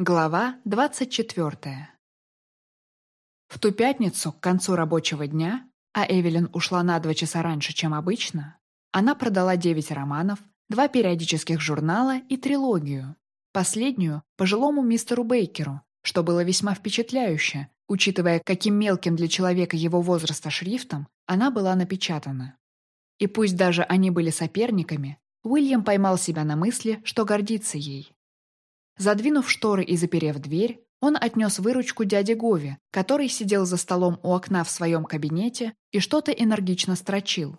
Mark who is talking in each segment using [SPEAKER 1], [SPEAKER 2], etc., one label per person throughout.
[SPEAKER 1] Глава 24. В ту пятницу, к концу рабочего дня, а Эвелин ушла на два часа раньше, чем обычно, она продала девять романов, два периодических журнала и трилогию. Последнюю – пожилому мистеру Бейкеру, что было весьма впечатляюще, учитывая, каким мелким для человека его возраста шрифтом она была напечатана. И пусть даже они были соперниками, Уильям поймал себя на мысли, что гордится ей. Задвинув шторы и заперев дверь, он отнес выручку дяде Гове, который сидел за столом у окна в своем кабинете и что-то энергично строчил.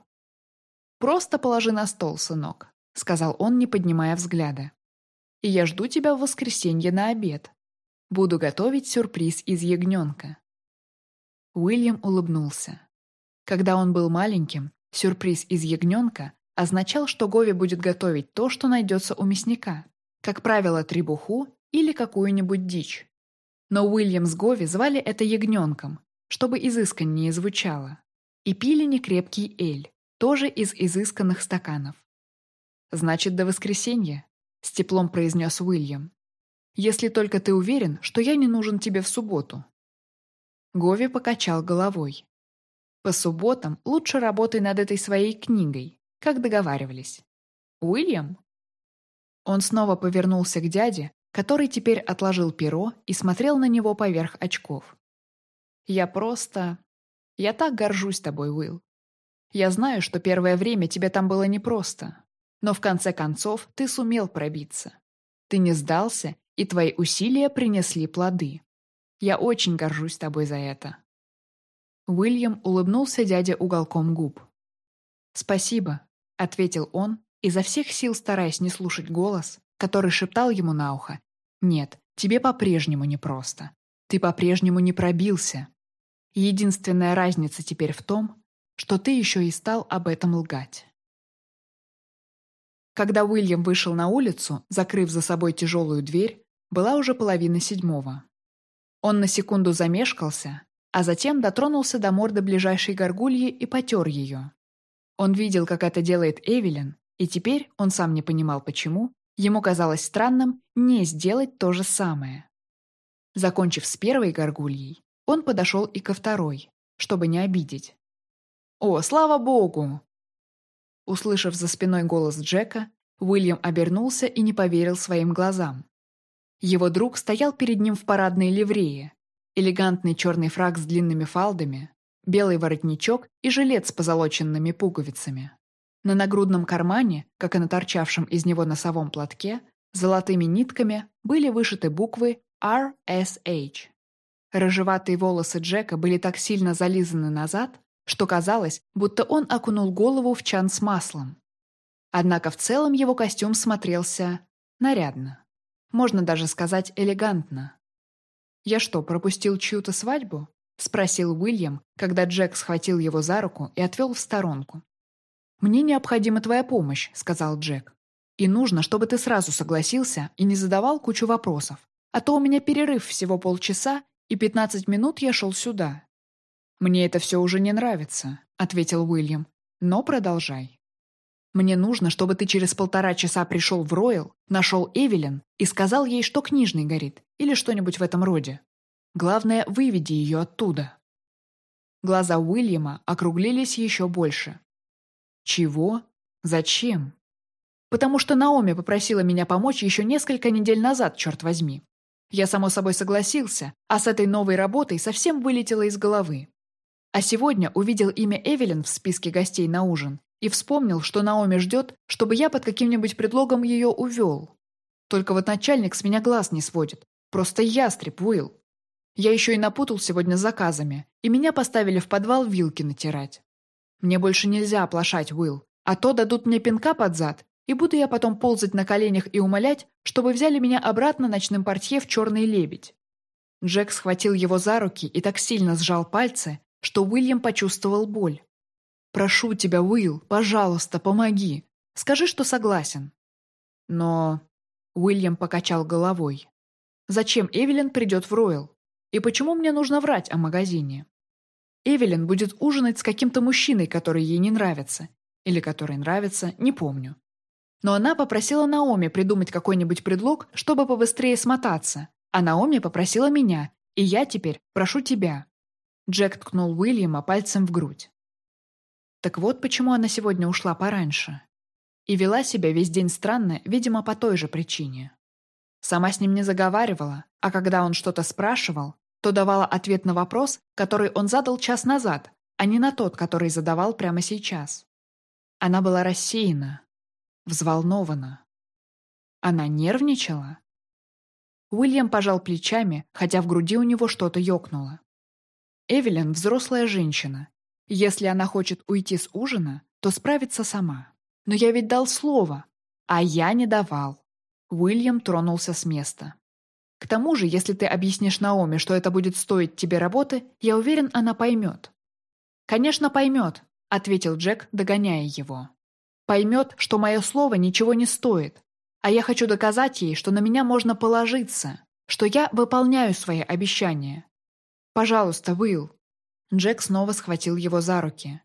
[SPEAKER 1] «Просто положи на стол, сынок», — сказал он, не поднимая взгляда. «И я жду тебя в воскресенье на обед. Буду готовить сюрприз из ягненка». Уильям улыбнулся. Когда он был маленьким, сюрприз из ягненка означал, что Гови будет готовить то, что найдется у мясника, как правило, требуху или какую-нибудь дичь. Но Уильям с Гови звали это ягненком, чтобы изысканнее звучало. И пили некрепкий эль, тоже из изысканных стаканов. «Значит, до воскресенья», — с теплом произнес Уильям. «Если только ты уверен, что я не нужен тебе в субботу». Гови покачал головой. «По субботам лучше работай над этой своей книгой, как договаривались». «Уильям?» Он снова повернулся к дяде, который теперь отложил перо и смотрел на него поверх очков. «Я просто... Я так горжусь тобой, Уилл. Я знаю, что первое время тебе там было непросто, но в конце концов ты сумел пробиться. Ты не сдался, и твои усилия принесли плоды. Я очень горжусь тобой за это». Уильям улыбнулся дяде уголком губ. «Спасибо», — ответил он изо всех сил стараясь не слушать голос, который шептал ему на ухо «Нет, тебе по-прежнему непросто. Ты по-прежнему не пробился. Единственная разница теперь в том, что ты еще и стал об этом лгать». Когда Уильям вышел на улицу, закрыв за собой тяжелую дверь, была уже половина седьмого. Он на секунду замешкался, а затем дотронулся до морды ближайшей горгульи и потер ее. Он видел, как это делает Эвелин, и теперь, он сам не понимал почему, ему казалось странным не сделать то же самое. Закончив с первой горгульей, он подошел и ко второй, чтобы не обидеть. «О, слава богу!» Услышав за спиной голос Джека, Уильям обернулся и не поверил своим глазам. Его друг стоял перед ним в парадной ливрее, элегантный черный фраг с длинными фалдами, белый воротничок и жилет с позолоченными пуговицами. На нагрудном кармане, как и на торчавшем из него носовом платке, золотыми нитками были вышиты буквы RSH. Рыжеватые волосы Джека были так сильно зализаны назад, что казалось, будто он окунул голову в чан с маслом. Однако в целом его костюм смотрелся нарядно. Можно даже сказать элегантно. «Я что, пропустил чью-то свадьбу?» — спросил Уильям, когда Джек схватил его за руку и отвел в сторонку. «Мне необходима твоя помощь», — сказал Джек. «И нужно, чтобы ты сразу согласился и не задавал кучу вопросов. А то у меня перерыв всего полчаса, и пятнадцать минут я шел сюда». «Мне это все уже не нравится», — ответил Уильям. «Но продолжай». «Мне нужно, чтобы ты через полтора часа пришел в Ройл, нашел Эвелин и сказал ей, что книжный горит, или что-нибудь в этом роде. Главное, выведи ее оттуда». Глаза Уильяма округлились еще больше. Чего? Зачем? Потому что Наоми попросила меня помочь еще несколько недель назад, черт возьми. Я, само собой, согласился, а с этой новой работой совсем вылетело из головы. А сегодня увидел имя Эвелин в списке гостей на ужин и вспомнил, что Наоми ждет, чтобы я под каким-нибудь предлогом ее увел. Только вот начальник с меня глаз не сводит. Просто ястреб, Уилл. Я еще и напутал сегодня заказами, и меня поставили в подвал вилки натирать. Мне больше нельзя оплошать, Уилл, а то дадут мне пинка под зад, и буду я потом ползать на коленях и умолять, чтобы взяли меня обратно ночным портье в «Черный лебедь». Джек схватил его за руки и так сильно сжал пальцы, что Уильям почувствовал боль. «Прошу тебя, Уилл, пожалуйста, помоги. Скажи, что согласен». Но... Уильям покачал головой. «Зачем Эвелин придет в Ройл? И почему мне нужно врать о магазине?» Эвелин будет ужинать с каким-то мужчиной, который ей не нравится. Или который нравится, не помню. Но она попросила Наоми придумать какой-нибудь предлог, чтобы побыстрее смотаться, А Наоми попросила меня, и я теперь прошу тебя». Джек ткнул Уильяма пальцем в грудь. Так вот почему она сегодня ушла пораньше. И вела себя весь день странно, видимо, по той же причине. Сама с ним не заговаривала, а когда он что-то спрашивал, то давала ответ на вопрос, который он задал час назад, а не на тот, который задавал прямо сейчас. Она была рассеяна, взволнована. Она нервничала? Уильям пожал плечами, хотя в груди у него что-то ёкнуло. Эвелин – взрослая женщина. Если она хочет уйти с ужина, то справится сама. Но я ведь дал слово, а я не давал. Уильям тронулся с места. К тому же, если ты объяснишь Наоми, что это будет стоить тебе работы, я уверен, она поймет. «Конечно, поймет», — ответил Джек, догоняя его. «Поймет, что мое слово ничего не стоит, а я хочу доказать ей, что на меня можно положиться, что я выполняю свои обещания. Пожалуйста, Уилл». Джек снова схватил его за руки.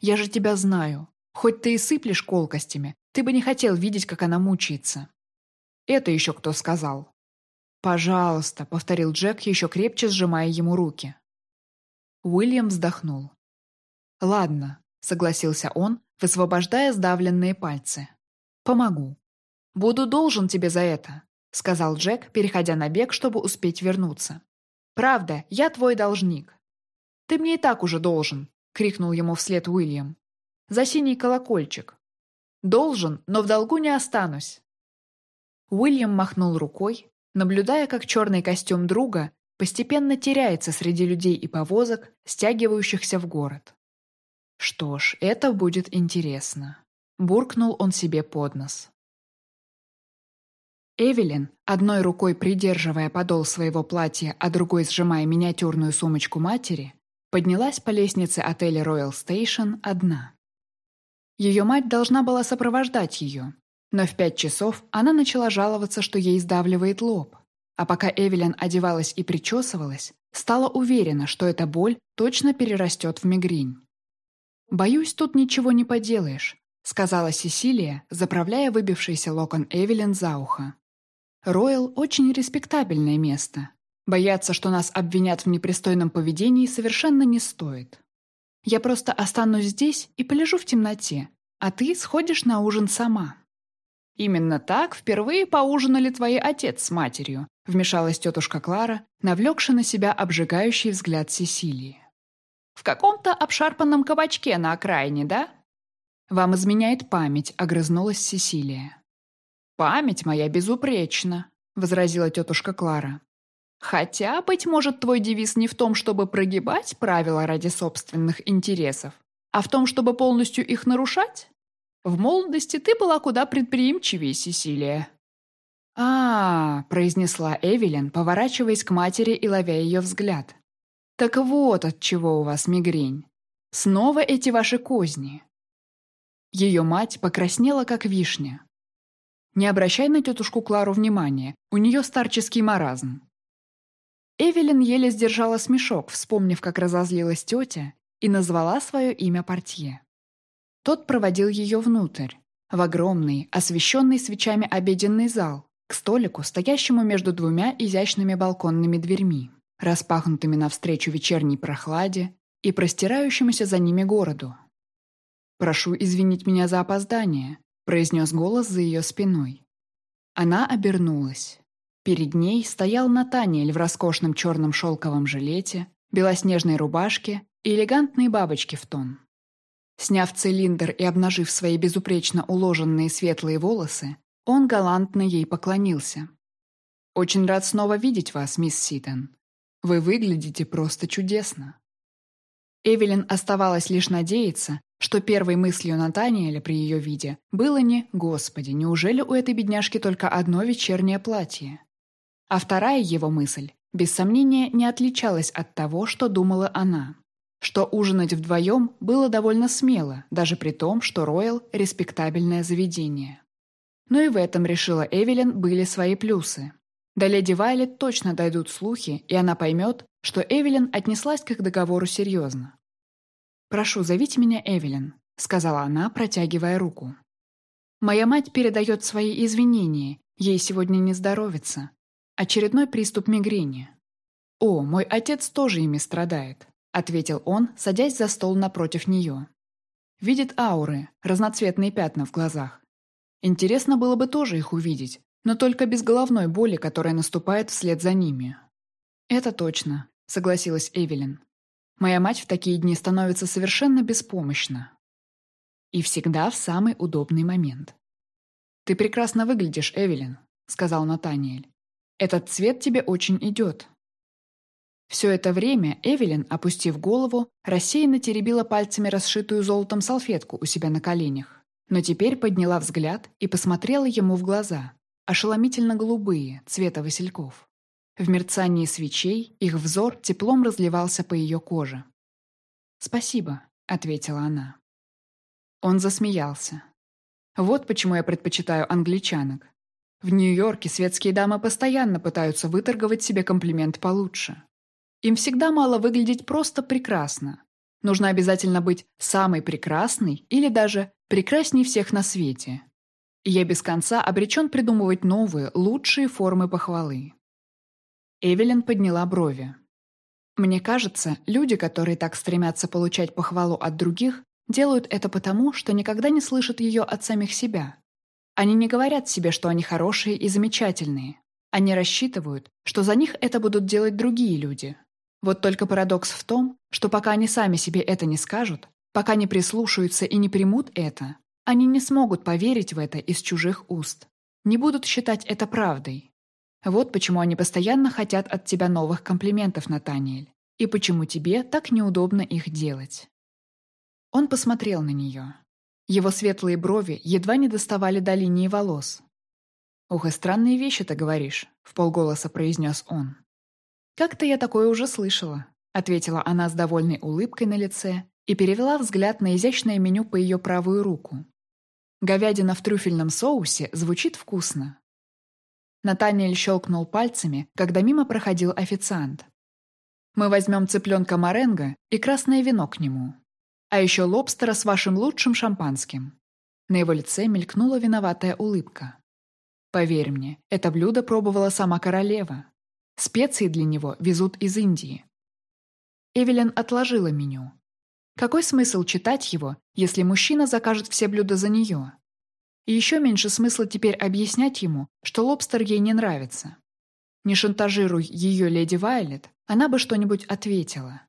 [SPEAKER 1] «Я же тебя знаю. Хоть ты и сыплешь колкостями, ты бы не хотел видеть, как она мучается». «Это еще кто сказал?» «Пожалуйста», — повторил Джек, еще крепче сжимая ему руки. Уильям вздохнул. «Ладно», — согласился он, высвобождая сдавленные пальцы. «Помогу». «Буду должен тебе за это», — сказал Джек, переходя на бег, чтобы успеть вернуться. «Правда, я твой должник». «Ты мне и так уже должен», — крикнул ему вслед Уильям. «За синий колокольчик». «Должен, но в долгу не останусь». Уильям махнул рукой, наблюдая, как черный костюм друга постепенно теряется среди людей и повозок, стягивающихся в город. Что ж, это будет интересно. Буркнул он себе под нос. Эвелин, одной рукой придерживая подол своего платья, а другой сжимая миниатюрную сумочку матери, поднялась по лестнице отеля Royal Station одна. Ее мать должна была сопровождать ее, но в пять часов она начала жаловаться, что ей сдавливает лоб. А пока Эвелин одевалась и причесывалась, стала уверена, что эта боль точно перерастет в мигрень. «Боюсь, тут ничего не поделаешь», — сказала Сесилия, заправляя выбившийся локон Эвелин за ухо. «Ройл — очень респектабельное место. Бояться, что нас обвинят в непристойном поведении, совершенно не стоит. Я просто останусь здесь и полежу в темноте, а ты сходишь на ужин сама». «Именно так впервые поужинали твои отец с матерью», вмешалась тетушка Клара, навлекши на себя обжигающий взгляд Сесилии. «В каком-то обшарпанном кабачке на окраине, да?» «Вам изменяет память», — огрызнулась Сесилия. «Память моя безупречна», — возразила тетушка Клара. «Хотя, быть может, твой девиз не в том, чтобы прогибать правила ради собственных интересов, а в том, чтобы полностью их нарушать?» В молодости ты была куда предприимчивее, Сесилия». «А, -а, -а произнесла Эвелин, поворачиваясь к матери и ловя ее взгляд. «Так вот от чего у вас мигрень. Снова эти ваши козни». Ее мать покраснела, как вишня. «Не обращай на тетушку Клару внимания, у нее старческий маразм». Эвелин еле сдержала смешок, вспомнив, как разозлилась тетя, и назвала свое имя портье. Тот проводил ее внутрь, в огромный, освещенный свечами обеденный зал, к столику, стоящему между двумя изящными балконными дверьми, распахнутыми навстречу вечерней прохладе и простирающемуся за ними городу. «Прошу извинить меня за опоздание», — произнес голос за ее спиной. Она обернулась. Перед ней стоял Натаниэль в роскошном черном шелковом жилете, белоснежной рубашке и элегантной бабочке в тон. Сняв цилиндр и обнажив свои безупречно уложенные светлые волосы, он галантно ей поклонился. «Очень рад снова видеть вас, мисс Ситон. Вы выглядите просто чудесно». Эвелин оставалось лишь надеяться, что первой мыслью Натаниэля при ее виде было не «Господи, неужели у этой бедняжки только одно вечернее платье?» А вторая его мысль, без сомнения, не отличалась от того, что думала она что ужинать вдвоем было довольно смело, даже при том, что Роyal – респектабельное заведение. Но и в этом, решила Эвелин, были свои плюсы. До леди Вайлет точно дойдут слухи, и она поймет, что Эвелин отнеслась к их договору серьезно. «Прошу, зовите меня Эвелин», — сказала она, протягивая руку. «Моя мать передает свои извинения, ей сегодня не здоровится. Очередной приступ мигрени. «О, мой отец тоже ими страдает», — ответил он, садясь за стол напротив нее. Видит ауры, разноцветные пятна в глазах. Интересно было бы тоже их увидеть, но только без головной боли, которая наступает вслед за ними. «Это точно», — согласилась Эвелин. «Моя мать в такие дни становится совершенно беспомощна. И всегда в самый удобный момент». «Ты прекрасно выглядишь, Эвелин», — сказал Натаниэль. «Этот цвет тебе очень идет». Все это время Эвелин, опустив голову, рассеянно теребила пальцами расшитую золотом салфетку у себя на коленях, но теперь подняла взгляд и посмотрела ему в глаза ошеломительно голубые, цвета васильков. В мерцании свечей их взор теплом разливался по ее коже. «Спасибо», — ответила она. Он засмеялся. «Вот почему я предпочитаю англичанок. В Нью-Йорке светские дамы постоянно пытаются выторговать себе комплимент получше. Им всегда мало выглядеть просто прекрасно. Нужно обязательно быть самой прекрасной или даже прекрасней всех на свете, и я без конца обречен придумывать новые, лучшие формы похвалы. Эвелин подняла брови. Мне кажется, люди, которые так стремятся получать похвалу от других, делают это потому, что никогда не слышат ее от самих себя. Они не говорят себе, что они хорошие и замечательные. Они рассчитывают, что за них это будут делать другие люди. Вот только парадокс в том, что пока они сами себе это не скажут, пока не прислушаются и не примут это, они не смогут поверить в это из чужих уст. Не будут считать это правдой. Вот почему они постоянно хотят от тебя новых комплиментов, Натаниэль. И почему тебе так неудобно их делать. Он посмотрел на нее. Его светлые брови едва не доставали до линии волос. «Ух, и странные вещи ты говоришь», — в полголоса произнес он. «Как-то я такое уже слышала», — ответила она с довольной улыбкой на лице и перевела взгляд на изящное меню по ее правую руку. Говядина в трюфельном соусе звучит вкусно. Натаниэль щелкнул пальцами, когда мимо проходил официант. «Мы возьмем цыпленка моренго и красное вино к нему. А еще лобстера с вашим лучшим шампанским». На его лице мелькнула виноватая улыбка. «Поверь мне, это блюдо пробовала сама королева. Специи для него везут из Индии». Эвелин отложила меню. Какой смысл читать его, если мужчина закажет все блюда за нее? И еще меньше смысла теперь объяснять ему, что лобстер ей не нравится. Не шантажируй ее леди Вайлет, она бы что-нибудь ответила.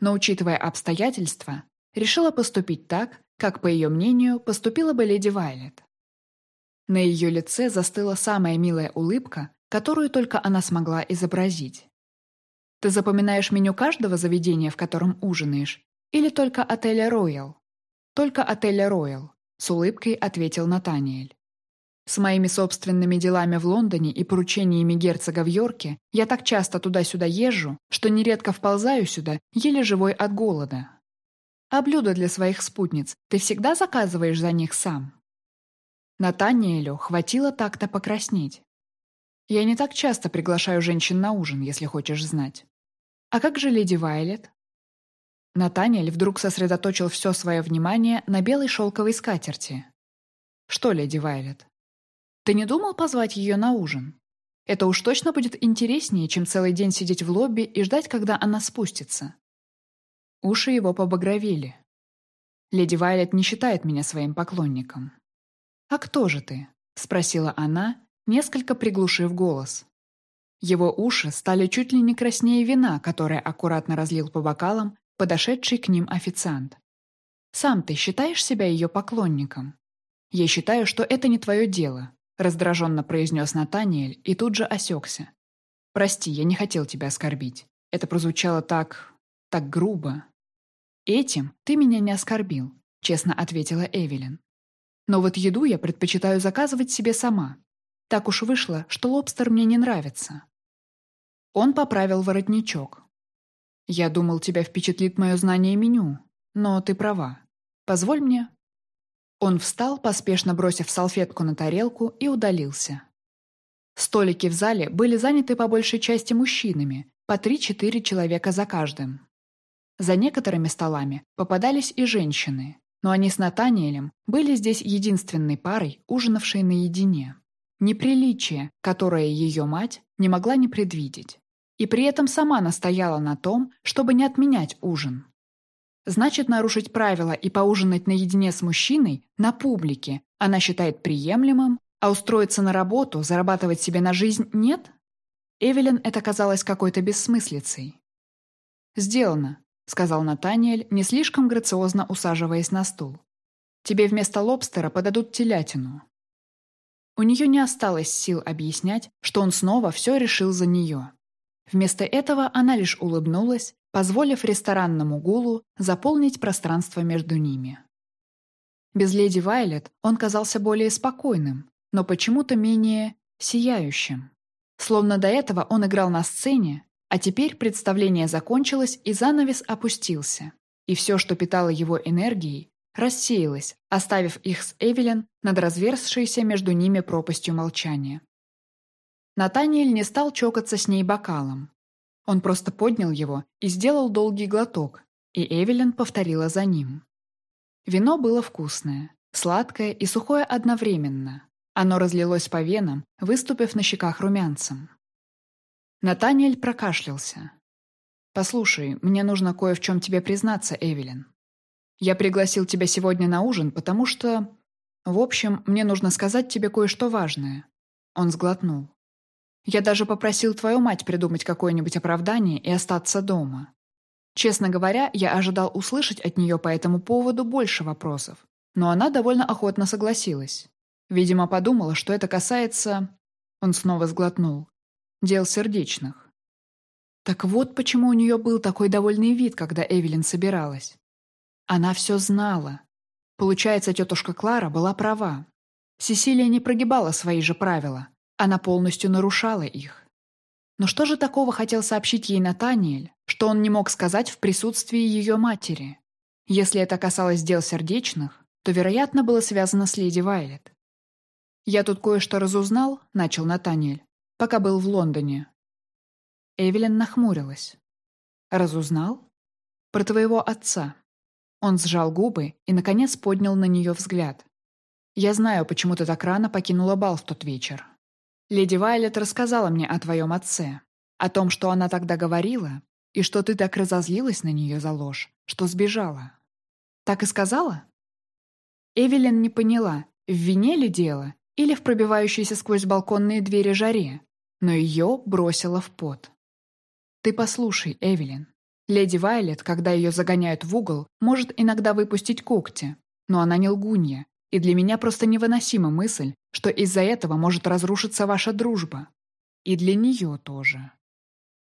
[SPEAKER 1] Но, учитывая обстоятельства, решила поступить так, как, по ее мнению, поступила бы леди Вайлет. На ее лице застыла самая милая улыбка, которую только она смогла изобразить. «Ты запоминаешь меню каждого заведения, в котором ужинаешь, или только отеля «Роял»?» «Только отеля «Роял», — с улыбкой ответил Натаниэль. «С моими собственными делами в Лондоне и поручениями герцога в Йорке я так часто туда-сюда езжу, что нередко вползаю сюда, еле живой от голода. А блюда для своих спутниц ты всегда заказываешь за них сам?» Натаниэлю хватило так-то покраснеть. «Я не так часто приглашаю женщин на ужин, если хочешь знать. А как же леди Вайлет?» Натаниэль вдруг сосредоточил все свое внимание на белой шелковой скатерти. «Что, леди Вайлет? Ты не думал позвать ее на ужин? Это уж точно будет интереснее, чем целый день сидеть в лобби и ждать, когда она спустится». Уши его побагровели. «Леди Вайлет не считает меня своим поклонником». «А кто же ты?» — спросила она, несколько приглушив голос. Его уши стали чуть ли не краснее вина, которое аккуратно разлил по бокалам подошедший к ним официант. «Сам ты считаешь себя ее поклонником?» «Я считаю, что это не твое дело», — раздраженно произнес Натаниэль и тут же осекся. «Прости, я не хотел тебя оскорбить. Это прозвучало так... так грубо». «Этим ты меня не оскорбил», — честно ответила Эвелин. «Но вот еду я предпочитаю заказывать себе сама. Так уж вышло, что лобстер мне не нравится». Он поправил воротничок, «Я думал, тебя впечатлит мое знание меню, но ты права. Позволь мне». Он встал, поспешно бросив салфетку на тарелку, и удалился. Столики в зале были заняты по большей части мужчинами, по три-четыре человека за каждым. За некоторыми столами попадались и женщины, но они с Натаниэлем были здесь единственной парой, ужинавшей наедине. Неприличие, которое ее мать, не могла не предвидеть. И при этом сама настояла на том, чтобы не отменять ужин. Значит, нарушить правила и поужинать наедине с мужчиной на публике она считает приемлемым, а устроиться на работу, зарабатывать себе на жизнь нет? Эвелин это казалось какой-то бессмыслицей. «Сделано», — сказал Натаниэль, не слишком грациозно усаживаясь на стул. «Тебе вместо лобстера подадут телятину». У нее не осталось сил объяснять, что он снова все решил за нее. Вместо этого она лишь улыбнулась, позволив ресторанному гулу заполнить пространство между ними. Без леди Вайлет он казался более спокойным, но почему-то менее сияющим. Словно до этого он играл на сцене, а теперь представление закончилось и занавес опустился. И все, что питало его энергией, рассеялось, оставив их с Эвелин над разверзшейся между ними пропастью молчания. Натаниэль не стал чокаться с ней бокалом. Он просто поднял его и сделал долгий глоток, и Эвелин повторила за ним. Вино было вкусное, сладкое и сухое одновременно. Оно разлилось по венам, выступив на щеках румянцем. Натаниэль прокашлялся. «Послушай, мне нужно кое в чем тебе признаться, Эвелин. Я пригласил тебя сегодня на ужин, потому что... В общем, мне нужно сказать тебе кое-что важное». Он сглотнул. Я даже попросил твою мать придумать какое-нибудь оправдание и остаться дома. Честно говоря, я ожидал услышать от нее по этому поводу больше вопросов, но она довольно охотно согласилась. Видимо, подумала, что это касается... Он снова сглотнул. Дел сердечных. Так вот почему у нее был такой довольный вид, когда Эвелин собиралась. Она все знала. Получается, тетушка Клара была права. Сесилия не прогибала свои же правила, она полностью нарушала их. Но что же такого хотел сообщить ей Натаниэль, что он не мог сказать в присутствии ее матери? Если это касалось дел сердечных, то, вероятно, было связано с леди Вайлет. «Я тут кое-что разузнал», — начал Натаниэль, пока был в Лондоне. Эвелин нахмурилась. «Разузнал?» «Про твоего отца». Он сжал губы и, наконец, поднял на нее взгляд. «Я знаю, почему ты так рано покинула бал в тот вечер. Леди Вайлет рассказала мне о твоем отце, о том, что она тогда говорила, и что ты так разозлилась на нее за ложь, что сбежала. Так и сказала? Эвелин не поняла, в вине ли дело или в пробивающейся сквозь балконные двери жаре, но ее бросило в пот. Ты послушай, Эвелин. Леди Вайлет, когда ее загоняют в угол, может иногда выпустить когти, но она не лгунья и для меня просто невыносима мысль, что из-за этого может разрушиться ваша дружба. И для нее тоже.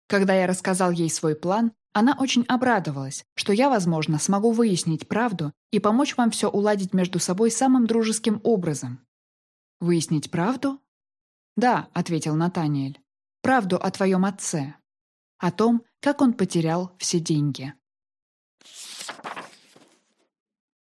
[SPEAKER 1] Когда я рассказал ей свой план, она очень обрадовалась, что я, возможно, смогу выяснить правду и помочь вам все уладить между собой самым дружеским образом. «Выяснить правду?» «Да», — ответил Натаниэль. «Правду о твоем отце. О том, как он потерял все деньги».